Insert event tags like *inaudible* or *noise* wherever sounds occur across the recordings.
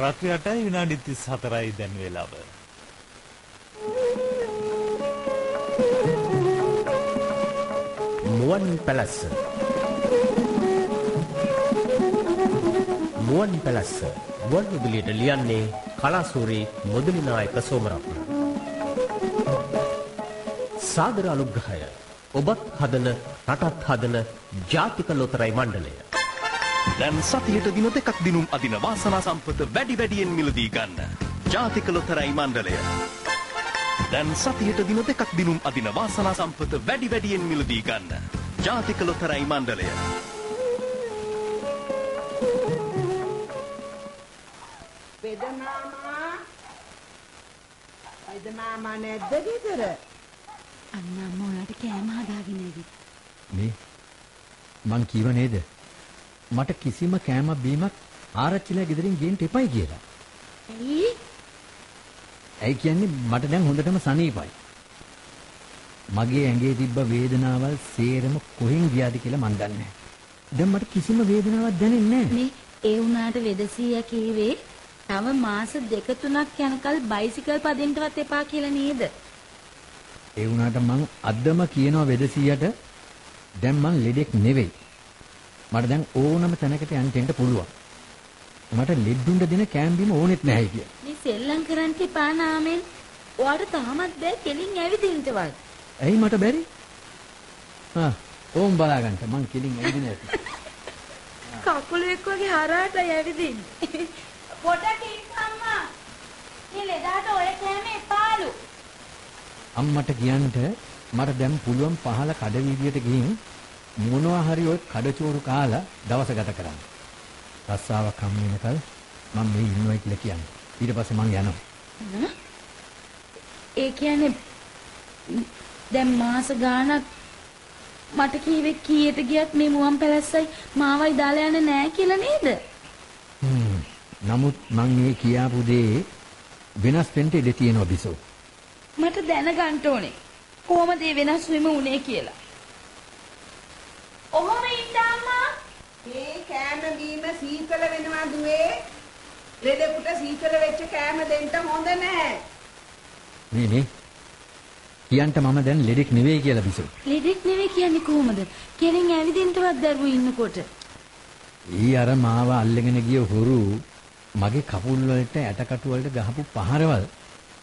රාත්‍රී 8යි විනාඩි 34යි දැන් වේලාව. මුවන් පැලස්ස. මුවන් පැලස්ස. මුවන් විදුලියට ලියන්නේ කලාසූරි මුදලි නායක සෝමරත්න. සාදර අනුග්‍රහය. ඔබත් හදන රටත් හදන ජාතික ලොතරැයි මණ්ඩලය. දැන් සතියට දින දෙකක් දිනුම් අදින වාසනා සම්පත වැඩි වැඩියෙන් මිලදී ගන්න. ජාතික ලොතරැයි මණ්ඩලය. දැන් සතියට දින දෙකක් දිනුම් අදින වාසනා සම්පත වැඩි වැඩියෙන් මිලදී ගන්න. ජාතික ලොතරැයි මණ්ඩලය. වෙදමාමා වෙදමාමා නැද්ද ගෙදර? අන්න අම්ම ඔයාලට කෑම හදාගෙන ඇවිත්. මේ මං කීව නේද මට කිසිම කෑමක් බීමක් ආරච්චිලා ගෙදරින් ගේන්න එපයි කියලා. ඇයි? ඇයි කියන්නේ මට දැන් හොඳටම සනීපයි. මගේ ඇඟේ තිබ්බ වේදනාවල් සේරම කොහෙන් ගියාද කියලා මන් දන්නේ නැහැ. දැන් මට කිසිම වේදනාවක් දැනෙන්නේ නැහැ. මේ ඒ වුණාට වෙදසියා කීවේ තව මාස දෙක තුනක් යනකල් බයිසිකල් පදින්නවත් එපා කියලා නේද? ඒ වුණාට මං අදම කියනවා වෙදසියට දැන් මං ලෙඩෙක් නෙවෙයි. මට දැන් ඕනම තැනකට යන්න දෙන්න පුළුවන්. මට ලෙඩුණ්ඩ දෙන කෑම බීම ඕනෙත් නැහැ කිය. මේ සෙල්ලම් කරන්න එපා නාමෙන්. ඔයාට තාමත් බෑ කෙලින් ඇවිදින්නවත්. ඇයි මට බැරි? ආ ඕම් බලාගන්න මං කෙලින් ඇවිදින ඇති. *laughs* කකුලෙක් වගේ හරහට ඇවිදින්නේ. *laughs* පොඩක් ඉන්නම්මා. මේ ලෙඩාට ඔය කෑම එපාලු. අම්මට කියන්න මට දැන් පුළුවන් පහල කඩවීදියට ගිහින් මොනවා හරි ඔය කඩචෝරු කාලා දවස ගත කරන්න. රස්සාවක් හම් වෙනකල් මම මේ ඉන්නවා කියලා කියන්නේ. ඊට පස්සේ මං යනවා. ඒ කියන්නේ දැන් මාස ගාණක් මට කීවේ කීයට ගියත් මේ මුවන් පැලැස්සයි මාවයි දාලා යන්නේ නැහැ කියලා නේද? නමුත් මං මේ කියාපු දේ වෙනස් වෙන්න ඉඩ තියෙනවා බිසෝ. මට දැනගන්න ඕනේ. කොහොමද ඒ වෙනස් වීම උනේ කියලා. ඔහොම ඉන්න අම්මා. මේ කෑම බීම සීතල වෙනවා දුවේ. ලෙඩෙකුට සීතල වෙච්ච කෑම දෙන්න හොඳ නැහැ. මේ මේ කියන්ට මම දැන් ලෙඩෙක් නෙවෙයි කියලා බිසෝ. ලෙඩෙක් නෙවෙයි කියන්නේ කොහොමද? කෙලින් ඇවිදින්නවත් දරුවෝ ඉන්නකොට. ඊ අර මාව අල්ලගෙන ගිය හොරු මගේ කකුල් වලට ඇටකටු වලට ගහපු පහරවල්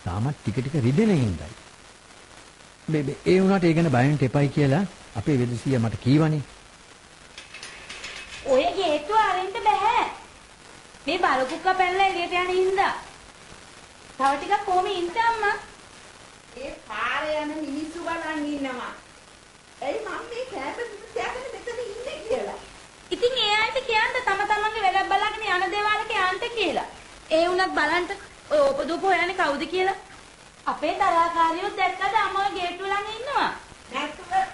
තාමත් ටික ටික රිදෙන හින්දායි. මේ ඒ වුණාට ඒ ගැන බයෙන් එපයි කියලා අපේ වෙදසිය මට කීවනේ. ඔය ගේට්ටුව අරින්න බෑ. මේ බලකුක්ක පැනලා එළියට යන හින්දා. තව ටිකක් කොහොම ඉන්න අම්මා? ඒ පාරේ යන මිනිස්සු බලන් ඉන්නවා. එයි මම මේ කෑම තියාගෙන මෙතන ඉන්නේ කියලා. ඉතින් ඒ අයට කියන්න තම තමන්ගේ වැඩක් බලාගෙන යන දේවාලක යන්න කියලා. ඒ වුණත් බලන්න ඔය ඕපදූප හොයන්නේ කවුද කියලා. අපේ තරහකාරියෝ දැක්කද අම්මව ගේට්ටුව ළඟ ඉන්නවා. නැත්නම්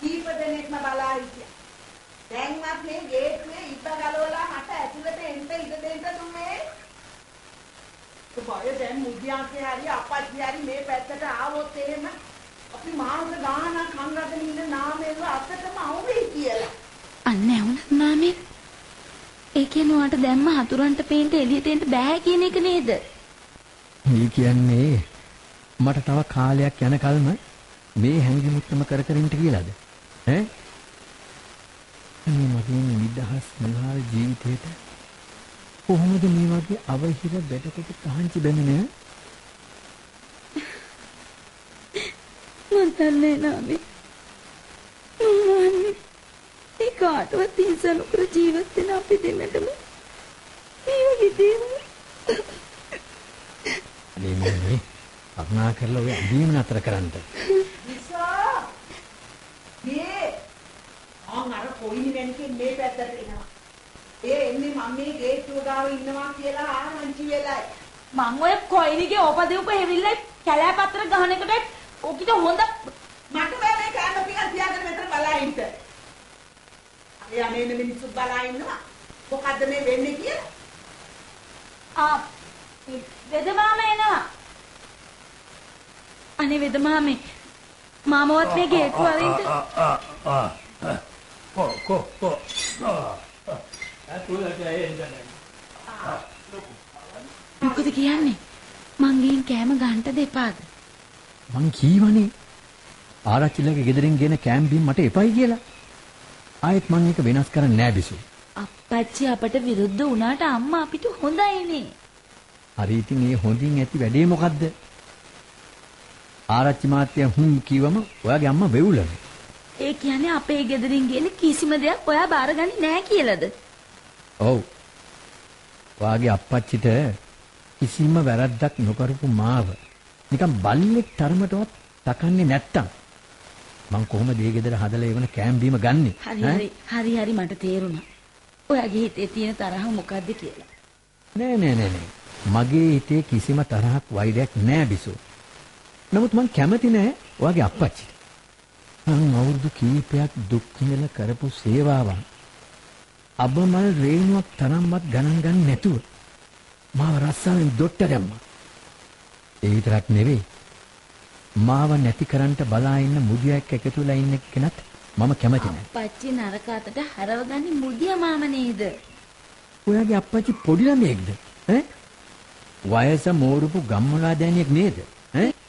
කීප දෙනෙක්ම බලා හිටියා. දැන්වත් මේ ගේට්ටුවේ ඉබ්බ ගලවලා මට ඇතුළට එන්න ඉඩ දෙන්න දුන්නේ. බය දැන් මුදියාගේ හරි අපච්චි හරි මේ පැත්තට ආවොත් එහෙම අපි මාස ගානක් හංගගෙන ඉන්න නාමෙල්ල අතටම අවුවේ කියලා. අන්න ඇහුණත් නාමේ. ඒ කියනවාට දැම්ම හතුරන්ට පේන්න එළියට එන්න බෑ කියන එක නේද? මේ කියන්නේ මට තව කාලයක් යනකල්ම මේ හැංගිමුත්තම කර කර ඉන්න කියලාද? ඈ? මේ මගේ නිදහස් නිහාල් ජීවිතේට කොහොමද මේ වගේ අවහිර බැටකට තහංචි බැඳෙන්නේ? මන් දන්නේ නාමේ. මම ඒ කාටවත් හිංසා නොකර ජීවත් වෙන අපි දෙන්නටම මේ වගේ දේවල් අනේ මොනේ කරුණා කරලා ඔය අඳීම නතර කරන්න. විසා මේ කොයිනි වෙනකෙන් මේ පැත්තට එනවා. ඒ එන්නේ මම මේ ගේට්ටුව ගාව ඉන්නවා කියලා ආරංචි වෙලයි. මං ඔය කොයිනිගේ ඕපදීප හැවිල්ල කැලෑ පත්‍ර ගහන එකට ඔකිට හොඳ මට බෑ මේ කෑම ටික තියාගෙන මෙතන බලා ඉන්න. අනේ අනේ මේ මිනිස්සු බලා ඉන්නවා. මොකද්ද මේ වෙන්නේ කියලා? ආ වෙදමාම එනවා අනේ වෙදමාමේ මාමවත් මේ ගේට්ටුව අරින්ට කො කො කො ඇතුළට එන්න කියන්නේ මං ගිහින් කෑම ගන්න දෙපාද? මං කීවනේ ආරච්චිලගේ ගෙදරින් ගෙන කෑම්බීම් මට එපයි කියලා. ආයෙත් මං ඒක වෙනස් කරන්නේ නෑ බිසු. අප්පච්චි අපට විරුද්ධ වුණාට අම්මා අපිට හොඳයිනේ. හරි ඉතින් ඒ හොඳින් ඇති වැඩේ මොකද්ද? ආරච්චි මාත්‍යා හුම් කිව්වම ඔයාගේ අම්මා වෙවුලන. ඒ කියන්නේ අපේ ගෙදරින් ගෙන කිසිම දෙයක් ඔයා බාරගන්නේ නැහැ කියලාද? ඔව්. ඔයාගේ අප්පච්චිට කිසිම වැරද්දක් නොකරපු මාව නිකන් බල්ලෙක් තරමටවත් තකන්නේ නැත්තම් මං කොහොමද ඒ ගෙදර හදලා එවන කෑම්බීම ගන්නෙ? හරි හරි හරි හරි මට තේරුණා. ඔයාගේ හිතේ තියෙන තරහ මොකද්ද කියලා. නෑ නෑ නෑ නෑ. මගේ හිතේ කිසිම තරහක් වෛරයක් නෑ බිසෝ. නමුත් මං කැමති නෑ ඔයාගේ අප්පච්චිට. මං අවුරුදු කීපයක් දුක් විඳලා කරපු සේවාවන් අබමල් රේණුවක් තරම්වත් ගණන් ගන්න නැතුව මාව රස්සාවෙන් දොට්ට දැම්මා. ඒ විතරක් නෙවෙයි. මාව නැති කරන්ට බලා ඉන්න මුදියක් එකතු වෙලා ඉන්න කෙනත් මම කැමති නෑ. අප්පච්චි නරක අතට හරවගන්නේ මුදිය මාම නේද? ඔයාගේ අප්පච්චි පොඩි ළමයෙක්ද? ඈ? වයස මෝරුපු ගම්මලා දෑනියෙක් නේද?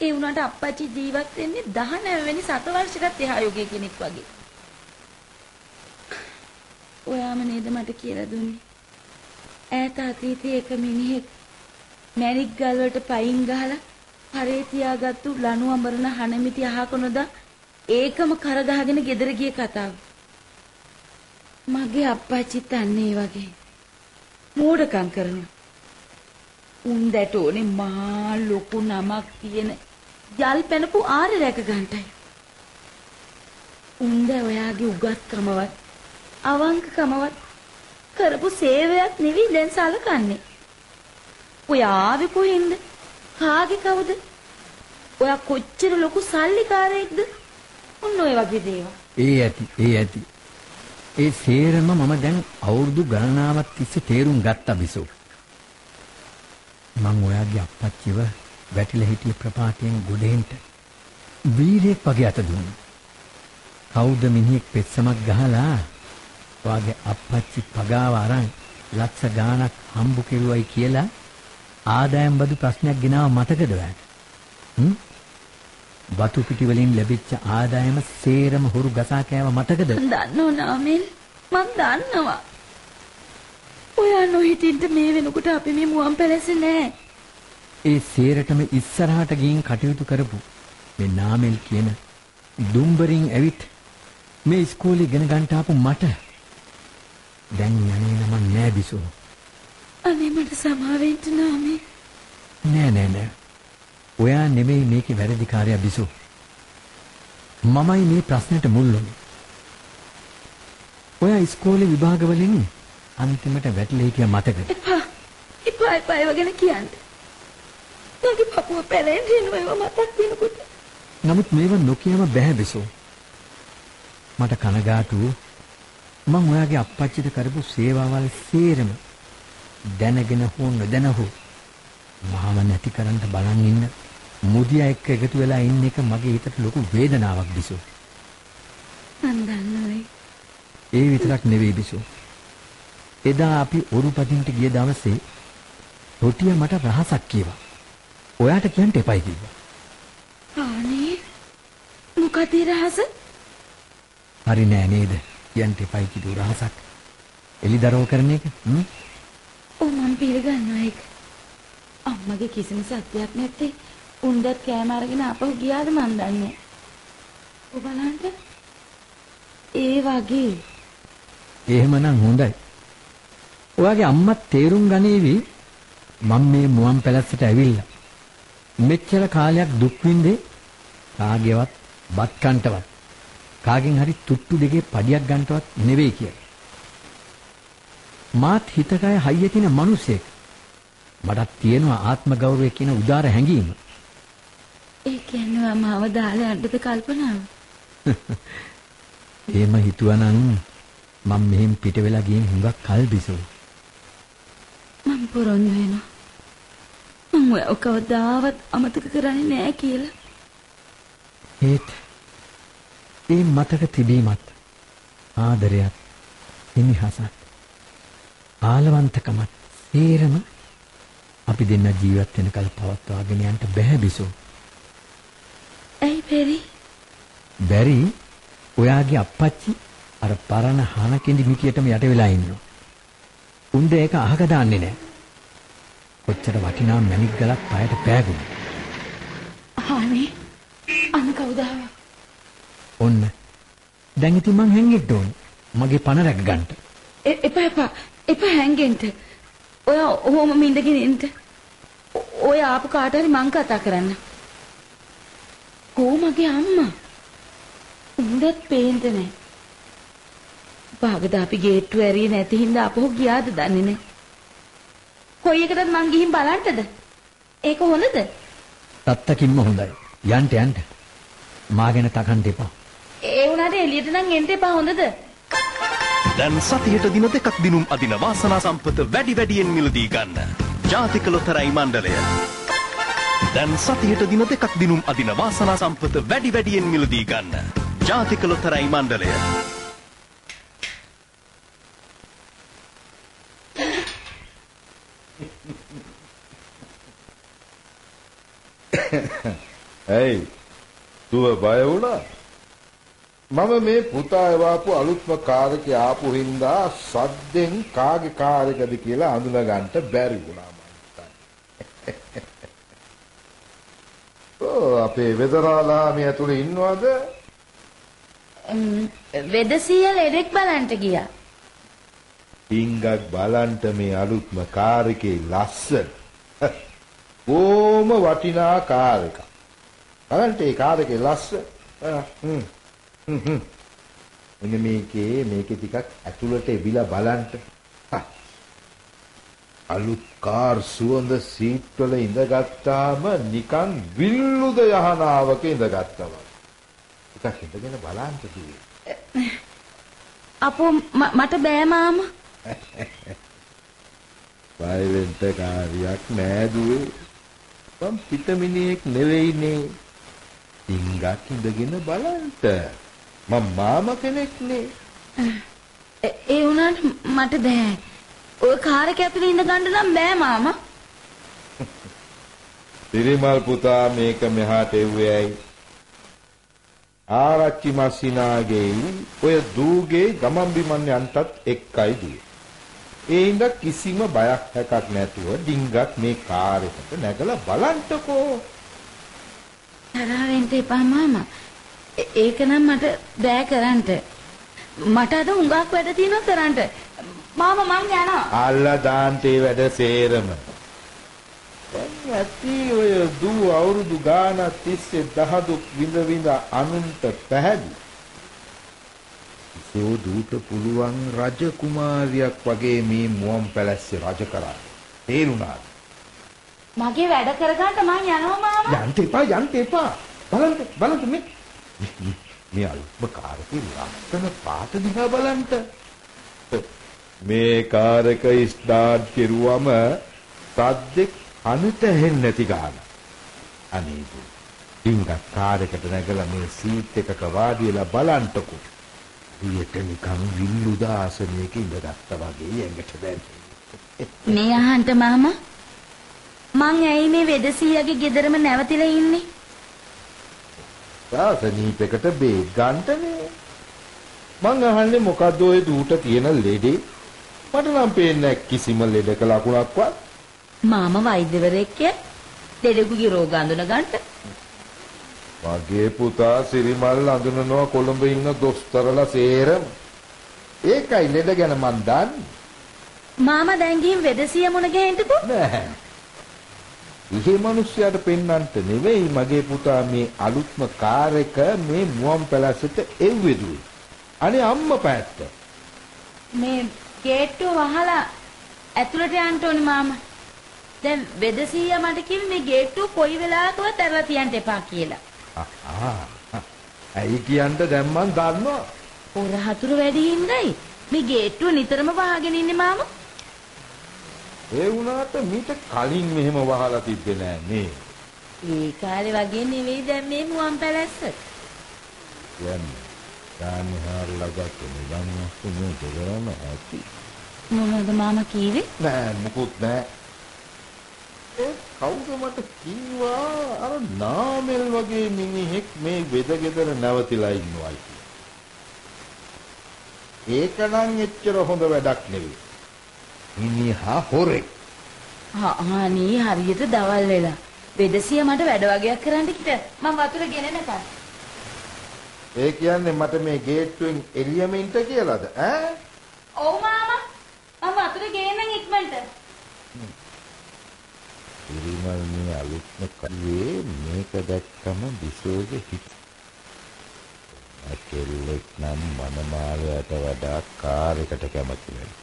ඈ? ඒ වුණාට අප්පච්චි ජීවත් වෙන්නේ 19 වෙනි සතවර්ෂයකට එහා යුගයේ කෙනෙක් වගේ. ඔයාම නේද මට කියලා දුන්නේ. ඈත අතීතයේ එක මිනිහෙක් මැණික් ගල් වලට පයින් ගහලා හරේ තියාගත්තු ලණු අඹරන හනමිටි අහක නොදා ඒකම කර ගහගෙන ගෙදර ගිය කතාව. මගේ අප්පච්චිත් අන්න ඒ වගේ. මෝඩකම් කරනවා. උන් දැට ඕනේ මහා ලොකු නමක් තියෙන යල් පැනපු ආරෙ රැක ගන්නටයි. උන් දැ ඔයාගේ උගත්කමවත් අවංකකමවත් කරපු සේවයක් නෙවෙයි දැන් සලකන්නේ. ඔයා ආවේ කොහෙන්ද? කාගේ කවුද? ඔයා කොච්චර ලොකු සල්ලිකාරයෙක්ද? ඔන්න ඔය වගේ දේවල්. ඒ ඇති ඒ ඇති ඒ සේරම මම දැන් අවුරුදු ගණනාවක් තිස්සේ තේරුම් ගත්තා බිසෝ මං ඔයාගේ අප්පච්චිව වැටිලා හිටිය ප්‍රපාතයෙන් ගොඩෙන්ට වීරයෙක් වගේ අත දුන්නා කවුද මිනිහෙක් පෙත්සමක් ගහලා ඔයාගේ අප්පච්චි පගාව අරන් ලක්ෂ ගාණක් හම්බු කෙරුවයි කියලා ආදායම් බදු ප්‍රශ්නයක් ගෙනාව මතකද ඔයාට හ්ම් වතු පිටි වලින් ලැබිච්ච ආදායම සේරම හුරු ගසා කෑව මතකද? මම දන්නව නාමෙල් මම දන්නවා. ඔයා නොහිටින්ට මේ වෙනකොට අපි මේ මුවන් පැලැස්සේ නෑ. ඒ සේරටම ඉස්සරහට ගිහින් කටයුතු කරපු මේ නාමෙල් කියන දුම්බරින් ඇවිත් මේ ඉස්කෝලේ ඉගෙන ගන්න ආපු මට දැන් යන්නේ නම නෑ බිසෝ. අනේ මට සමාවෙන්න නාමෙල්. නෑ නෑ නෑ. ඔයා නෙමෙයි මේකේ වැරදිකාරයා බිසෝ. මමයි මේ ප්‍රශ්නෙට මුල් වුනේ. ඔයා ඉස්කෝලේ විභාග වලින් අන්තිමට වැටලා හිටිය මතකද? එපා. එපා එපා ඒව ගැන කියන්න. මගේ පපුව පැලෙන්නේ ඒව මතක් වෙනකොට. නමුත් මේව නොකියම බෑ බිසෝ. මට කනගාටු මං ඔයාගේ අප්පච්චිට කරපු සේවාවල් සේරම දැනගෙන හෝ නොදැන හෝ මාව නැති කරන්න බලන් ඉන්න මුදියා එක්ක එකතු වෙලා ඉන්න එක මගේ හිතට ලොකු වේදනාවක් බිසෝ. මන් දන්නවයි. ඒ විතරක් නෙවෙයි බිසෝ. එදා අපි ඔරුපදින්ට ගිය දවසේ රොටිය මට රහසක් කියවා. ඔයාට කියන්න එපයි කිව්වා. අනේ මොකද රහස? හරි නෑ නේද? කියන්න එපයි කිව්ව රහසක්. එලිදරව් කරන එක. හ්ම්? ඔව් මම පිළිගන්නවා ඒක. අම්මගේ කිසිම සත්‍යයක් නැත්තේ උන්දත් කෑම අරගෙන අපහු ගියාද මන් දන්නේ. ඔබ බලන්න. ඒ වගේ එහෙමනම් හොඳයි. ඔයාගේ අම්මත් තේරුම් ගනීවි මම මේ මුවන් පැලැස්සට ඇවිල්ලා මෙච්චර කාලයක් දුක් විඳේ කාගේවත් බත් කන්ටවත් කාගෙන් හරි තුට්ටු දෙකේ පඩියක් ගන්නටවත් නෙවෙයි කියලා. මාත් හිතකය හයිය තියෙන මිනිසෙක්. මටත් තියෙනවා ආත්ම ගෞරවය කියන උදාර හැඟීම. ඒ කියන්නේ මාව දාලා යන්නද කල්පනාව? *laughs* එහෙම හිතුවනම් මම මෙහෙන් පිට වෙලා ගිහින් හුඟක් කල් බිසෝ. මම පොරොන්දු වෙනවා. මම ඔය කවදාවත් අමතක කරන්නේ නෑ කියලා. ඒත් ඒ මතක තිබීමත් ආදරයත් හිමිහසත් ආලවන්තකමත් සේරම අපි දෙන්න ජීවත් වෙනකල් පවත්වාගෙන යන්න බෑ බිසෝ. ඇයි පෙරි? බැරි ඔයාගේ අප්පච්චි අර පරණ හාන කෙඳි මිටියටම යට වෙලා ඉන්නවා. උන්ද ඒක අහක දාන්නේ නැහැ. කොච්චර වටිනා මැණික් ගලක් පයට පෑගුණා. අනේ අන කවුද? ඔන්න. දැන් ඉතින් මං හැංගෙන්න ඕන. මගේ පණ රැක ගන්න. එපා එපා එපා හැංගෙන්න. ඔය ඔහොම මින්දගෙන ඉන්න. ඔය ආපු කාට හරි මං කතා කරන්න. කෝ මගේ අම්මා? උන්දත් පේන්න නැහැ. බාගද අපි ගේට්ටුව ඇරියේ නැති හින්දා අපහු ගියාද දන්නේ නැහැ. කොයි එකටද මං ගිහින් බලන්නද? ඒක හොඳද? තත්තකින්ම හොඳයි. යන්න යන්න. මාගෙන තකන්න එපා. ඒ වුණාට එළියට නම් එන්න එපා හොඳද? දැන් සතියට දින දෙකක් දිනුම් අදින වාසනා සම්පත වැඩි වැඩියෙන් මිලදී ගන්න. ජාතික ලොතරැයි මණ්ඩලය. දැන් සතියට දින දෙකක් දිනුම් අදින වාසනා සම්පත වැඩි වැඩියෙන් මිලදී ගන්න. ජාතික ලොතරැයි මණ්ඩලය. ඇයි දුව බය වුණා මම මේ පුතා එවාපු අලුත්ම කාර් එකේ ආපු හින්දා සද්දෙන් කාගේ කාර් එකද කියලා අඳුන ගන්නට බැරි වුණා මං හිතන්නේ. *laughs* ඔව් අපේ වෙදරාලා මේ ඇතුලේ ඉන්නවද? ම්ම්, වෙදසිය ලෙඩෙක් බලන්ට ගියා. ඩිංගක් බලන්ට මේ අලුත්ම කාර් එකේ ලස්සන. *laughs* බොහොම වටිනා කාර් එකක්. බලන්න ඒ කාර් එකේ ලස්සන. ආ, හ්ම්. හ්ම්. මෙන්න මේකේ මේකේ ටිකක් ඇතුළට එබිලා බලන්න. අලුත් කාර් සුවඳ සීට් වල ඉඳගත්තාම නිකන් විල්ලුද යහනාවක ඉඳගත්තා වගේ. ටිකක් ඉඳගෙන බලන්න කිව්වේ. අපෝ මට බෑ මාමා. වයිලන්ට කාර්යයක් නෑ දුවේ. මම පිටමිනියෙක් නෙවෙයිනේ. ඩිංගක් ඉඳගෙන බලන්ට. මම මාම කෙනෙක් නේ. ඒ වුණාට මට බෑ. ඔය කාර් එක ඇතුලේ ඉඳ ගන්න නම් බෑ මාමා. *laughs* පිරිමල් පුතා මේක මෙහාට එව්වේ ඇයි? ආරච්චි මස්සිනාගේ ඔය දූගේ ගමන් බිමන් යන්ටත් එක්කයි දුවේ. ඒ ඉඳ කිසිම බයක් හැකක් නැතුව ඩිංගක් මේ කාර් එකට නැගලා බලන්ටකෝ. තරහ වෙන්න එපා මාමා. ඒක නම් මට බෑ කරන්න. මට අද හුඟක් වැඩ තියෙනවා කරන්න. මාමා මං යනවා. අල්ලා දාන්ටේ වැඩ සේරම. දැන් ඇති ඔය දූ අවුරුදු ගානක් තිස්සේ දහදුක් විඳ විඳ අනුන්ට පැහැදි. සෝ දූට පුළුවන් රජ කුමාරියක් වගේ මේ මුවන් පැලැස්සේ රජ කරා. තේරුණාද? මගේ වැඩ කරගන්න මං යනවා මාමා. යන්ට එපා යන්ට එපා. බලන්න බලන්න මේ මේ- අල්ප කාරකේ ලස්සන පාට දිහා බලන්න. මේ කාරක ස්ටාර්ට් කෙරුවම සද්දෙක් අනිත හෙන්නේ නැති ගාන. අනේ. ඩිංගක් කාරයකට නැගලා මේ සීට් එකක වාඩි වෙලා බලන්ටකෝ. ඊට නිකන් විල්ලු දාසනයක ඉඳගත්තා වගේ ඇඟට දැනෙන්නේ. මේ අහන්න මාමා. මං ඇයි මේ වෙදසියගේ ගෙදරම නැවතිලා ඉන්නේ? සාසනීපයකට බේත් ගන්නටනේ. මං අහන්නේ මොකද්ද ඔය දූට තියෙන ලෙඩේ? මට නම් පේන්නේ කිසිම ලෙඩක ලකුණක්වත්. මාමා වෛද්‍යවරයෙක් දෙඩෙකුගේ රෝග අඳුන ගන්නට. මගේ පුතා සිරිමල් අඳුනනවා කොළඹ ඉන්න දොස්තරලා සේරම. ඒකයි ලෙඩ ගැන මන් දන්නේ. මාමා දැන් ගිහින් වෙදසිය මුණ ගැහෙන්නකෝ. නෑ. ඉහි මිනිස්සයාට පෙන්වන්නට නෙවෙයි මගේ පුතා මේ අලුත්ම කාර් එක මේ මුවන් පැලැස්සට එව්වෙදුවේ. අනේ අම්මා පැත්ත. මේ ගේට්ටුව වහලා ඇතුළට යන්න ඕනි මාමා. දැන් වෙදසිය මට කිව්වේ මේ ගේට්ටුව කොයි වෙලාවකවත් ඇරලා තියන්න එපා කියලා. ආ. ඇයි කියන්න දැන් මන් දන්නවා. පොර හතුරු වැඩි හින්දායි මේ ගේට්ටුව නිතරම වහගෙන ඉන්නේ මාමා. ඒ වුණාට මීට කලින් මෙහෙම වහලා තිබ්බේ නෑ නේ. ඒ කාලේ වගේ නෙවෙයි දැන් මේ මුවන් පැලැස්ස. යන්නේ. ගාන්නේ හරලා ගත්තේ නිකන් මොකද කරන්න ඇති. මොනවද මාමා කීවේ? නෑ මුකුත් නෑ. කවුද මට කිව්වා අර නාමල් වගේ මිනිහෙක් මේ වෙදගෙදර නැවතිලා ඉන්නවා කියලා. ඒක නම් එච්චර හොඳ වැඩක් නෙවෙයි. මිනිහා හොරෙක්. අනේ හරියට දවල් වෙලා. වෙදසිය මට වැඩ වගේක් කරන්න කිට මම වතුර ගෙනෙනකන්. ඒ කියන්නේ මට මේ ගේට්ටුවෙන් එළියම ඉන්න කියලාද ඈ? ඔව් මාමා. මම වතුර ගේන්නම් ඉක්මනට. ඉරිමල් මේ අලුත්ම කල්වේ මේක දැක්කම බිසෝගේ හිත. අකෙල්ලෙක් නම් මනමාලයට වඩා කාර් එකට කැමති වෙයි.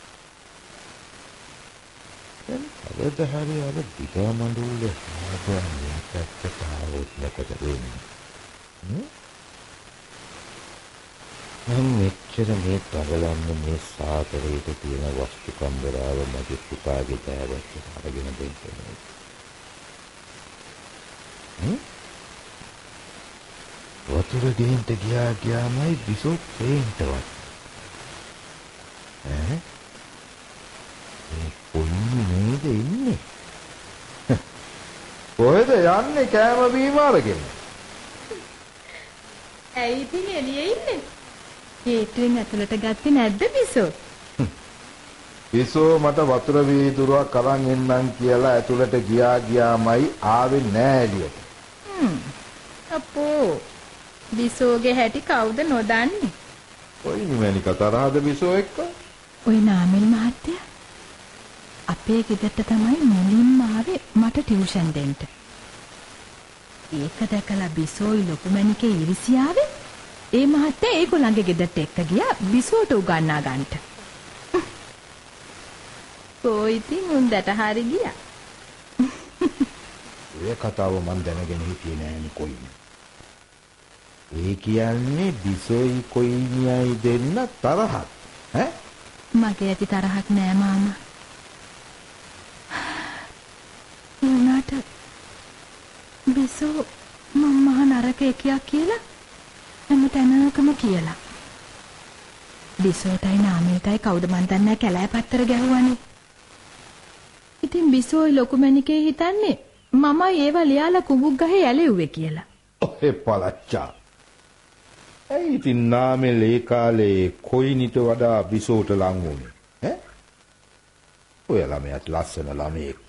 දැන් අවද හරි අර දිගමඬුල්ල හොබන් මේකට ආවොත් මොකද වෙන්නේ? හ්ම්? මම මෙච්චර මේ තගලන්න මේ සාතරේට තියෙන වස්තු කම්බරාව මගේ පුතාගේ දෑවැත්ත අරගෙන දෙන්න ඕනේ. වතුර ගේන්ට ගියා ගියාමයි බිසෝ පේන්ටවත්. ඈ? මේ කොයින් නේද ඉන්නේ? කොහෙද යන්නේ කෑම බීම අරගෙන? ඇයි ඉතින් එළියේ ඉන්නේ? ගේට්ටුවෙන් ඇතුළට ගත්තේ නැද්ද බිසෝ? බිසෝ මට වතුර වීදුරුවක් අරන් එන්නම් කියලා ඇතුළට ගියා ගියාමයි ආවේ නෑ එළියට. අපෝ බිසෝගේ හැටි කවුද නොදන්නේ? කොයි නිමැනි කතරහද බිසෝ එක්ක? ওই නාමල් මහත්තයා අපේ ගෙදරට තමයි මුලින්ම ආවේ මට ටියුෂන් දෙන්න. ඒක දැකලා බිසෝයි ලොකු මණිකේ ඉරිසියාවේ ඒ මහත්තයා ඒගොල්ලන්ගේ ගෙදරට එක්ක ගියා බිසෝට උගන්වා ගන්නට. කොයිතින් උන්දට හරි ගියා. ඔය කතාව මන් දැනගෙන හිටියේ නෑනේ කොයිනේ. ඒ කියන්නේ බිසෝයි කොයිනියයි දෙන්න තරහක්. ඈ? මගේ ඇති තරහක් නෑ මාමා. ඒ වුණාට බිසෝ මම මහ නරක එකයක් කියලා හැම තැනකම කියලා. බිසෝටයි නාමයටයි කවුද මන් දන්නේ කැලෑ පත්තර ගැහුවානේ. ඉතින් බිසෝයි ලොකු මැනිකේ හිතන්නේ මම ඒව ලියාලා කුඹුක් ගහේ ඇලෙව්වේ කියලා. ඔහෙ පලච්චා. ඇයි ඉතින් නාමෙල් ඒ කාලේ කොයිනිට වඩා බිසෝට ලං වුණේ? ඈ? ඔය ළමයාත් ලස්සන ළමයෙක්.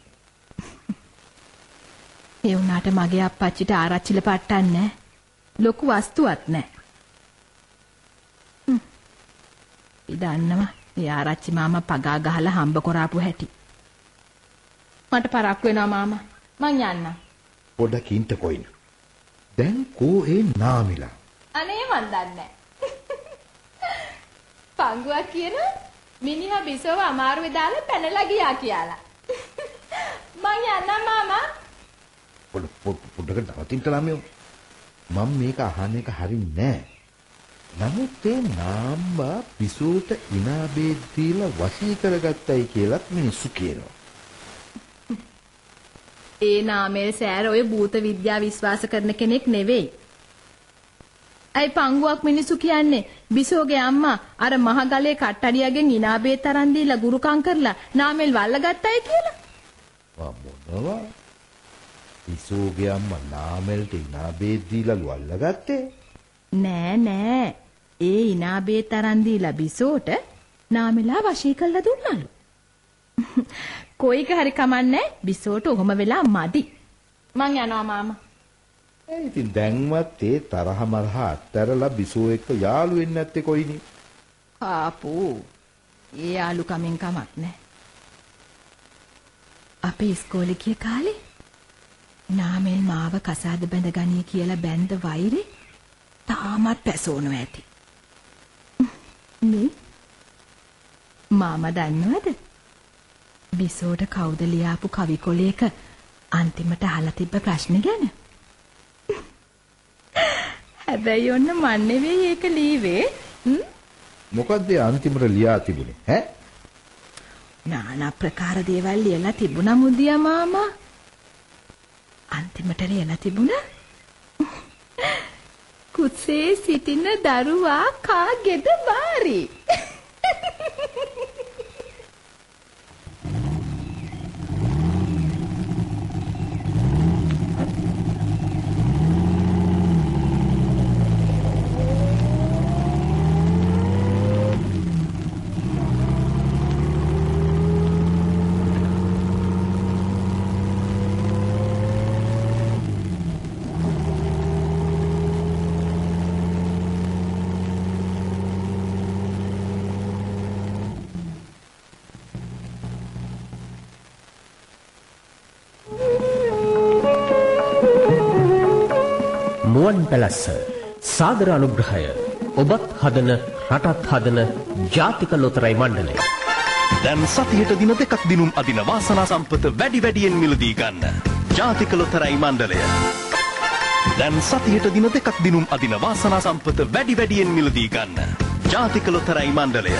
*laughs* ඒ වුණාට මගේ අප්පච්චිට ආරච්චිල පට්ටන්නේ. ලොකු වස්තුවක් නැහැ. ඉදන්නවා. ඒ ආරච්චි මාමා පගා ගහලා හම්බ කරාපු හැටි. මට පරක් වෙනවා මාමා. මං යන්නම්. පොඩක් ඉන්න කොයින. දැන් කෝ ඒ නාමිලා. අනේ මන් දන්නේ *laughs* පංගුවක් කියන මිනිහා බිසව අමාරුවේ දාලා පැනලා ගියා කියලා. *laughs* මං යන්නම් මාමා. පොඩකට නවතින්න ළමයෝ. මම මේක අහන්න එක හරින්නේ නෑ. නමුත් ඒ නාම්බා පිසෝට ඉනාබේ දීලා වශී කරගත්තයි කියලත් මිනිස්සු කියනවා. ඒ නාමල් සෑර ඔය භූත විද්‍යාව විශ්වාස කරන කෙනෙක් නෙවෙයි. ඇයි පංගුවක් මිනිසු කියන්නේ බිසෝගේ අම්මා අර මහගලේ කට්ටඩියගෙන් ඉනාබේ තරන් දීලා ගුරුකම් කරලා නාමල් වල්ලගත්තයි කියලා? මොනවා? පිසෝගේ අම්මා නාමල්ට ඉනාබේ දීලා ලුවල්ලගත්තේ? නෑ නෑ. ඒ ඉනාබේ තරන් දීලා බිසෝට නාමෙලා වශී කරලා දුන්නලු. *laughs* කොයික හරි කමන්නේ බිසෝට ඔහොම වෙලා මදි. මං යනවා මාමා. ඒ ඉතින් දැන්වත් ඒ තරහ මරහ අත්හැරලා බිසෝ එක්ක යාළු වෙන්නේ නැත්තේ කොයිනේ? ආපෝ. ඒ යාළු කමෙන් කමක් නෑ. අපේ ඉස්කෝලේ ගිය කාලේ නාමෙල් මාව කසාද බැඳ ගනී කියලා බැඳ වෛරේ තාමත් පැසෝනු ඇති. මේ මාමා දන්නවද? බිසෝට කවුද ලියාපු කවි කොලයක අන්තිමට අහලා තිබ්බ ප්‍රශ්න ගැන? හැබැයි ඔන්න මන් නෙවෙයි ඒක ලීවේ. මොකද්ද ඒ අන්තිමට ලියා තිබුණේ? ඈ? নানা ප්‍රකාර දේවල් ලියලා තිබුණා මුදියා මාමා. අන්තිමට ලියලා තිබුණා කුසේ සිටින දරුවා කාගේද බාරි. මුවන් පැලස්ස සාදර අනුග්‍රහය ඔබත් හදන රටත් හදන ජාතික ලොතරැයි මණ්ඩලය දැන් සතියට දින දෙකක් දිනුම් අදින වාසනා සම්පත වැඩි වැඩියෙන් මිලදී ගන්න. ජාතික ලොතරැයි මණ්ඩලය. දැන් සතියට දින දෙකක් දිනුම් අදින වාසනා සම්පත වැඩි වැඩියෙන් මිලදී ගන්න. ජාතික ලොතරැයි මණ්ඩලය.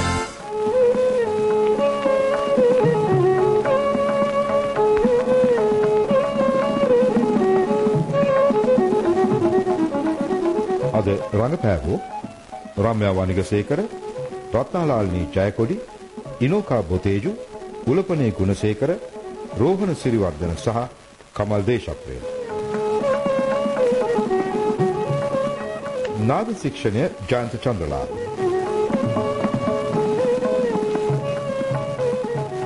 අද රඟපෑවෝ රම්‍යා වනිගසේකර රත්නාලාල්නී ජයකොඩි ඉනෝකා බොතේජු උලපනේ ගුණසේකර රෝහණ සිරිවර්ධන සහ කමල් දේශප්‍රේම. නාද ශික්ෂණය ජයන්ත චන්ද්‍රලාල්.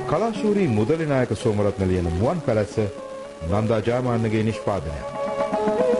කලාශූරී මුදලි නායක සෝමරත්න ලියන මුවන් පැලැස්ස නන්දා ජයමාන්නගේ නිෂ්පාදනයක්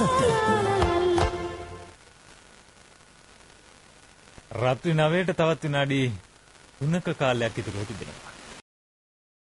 විහිදේ දසත රත්‍රි නවයට තවත් විනාඩි 3ක කාලයක් ඉතුරුව තිබෙනවා.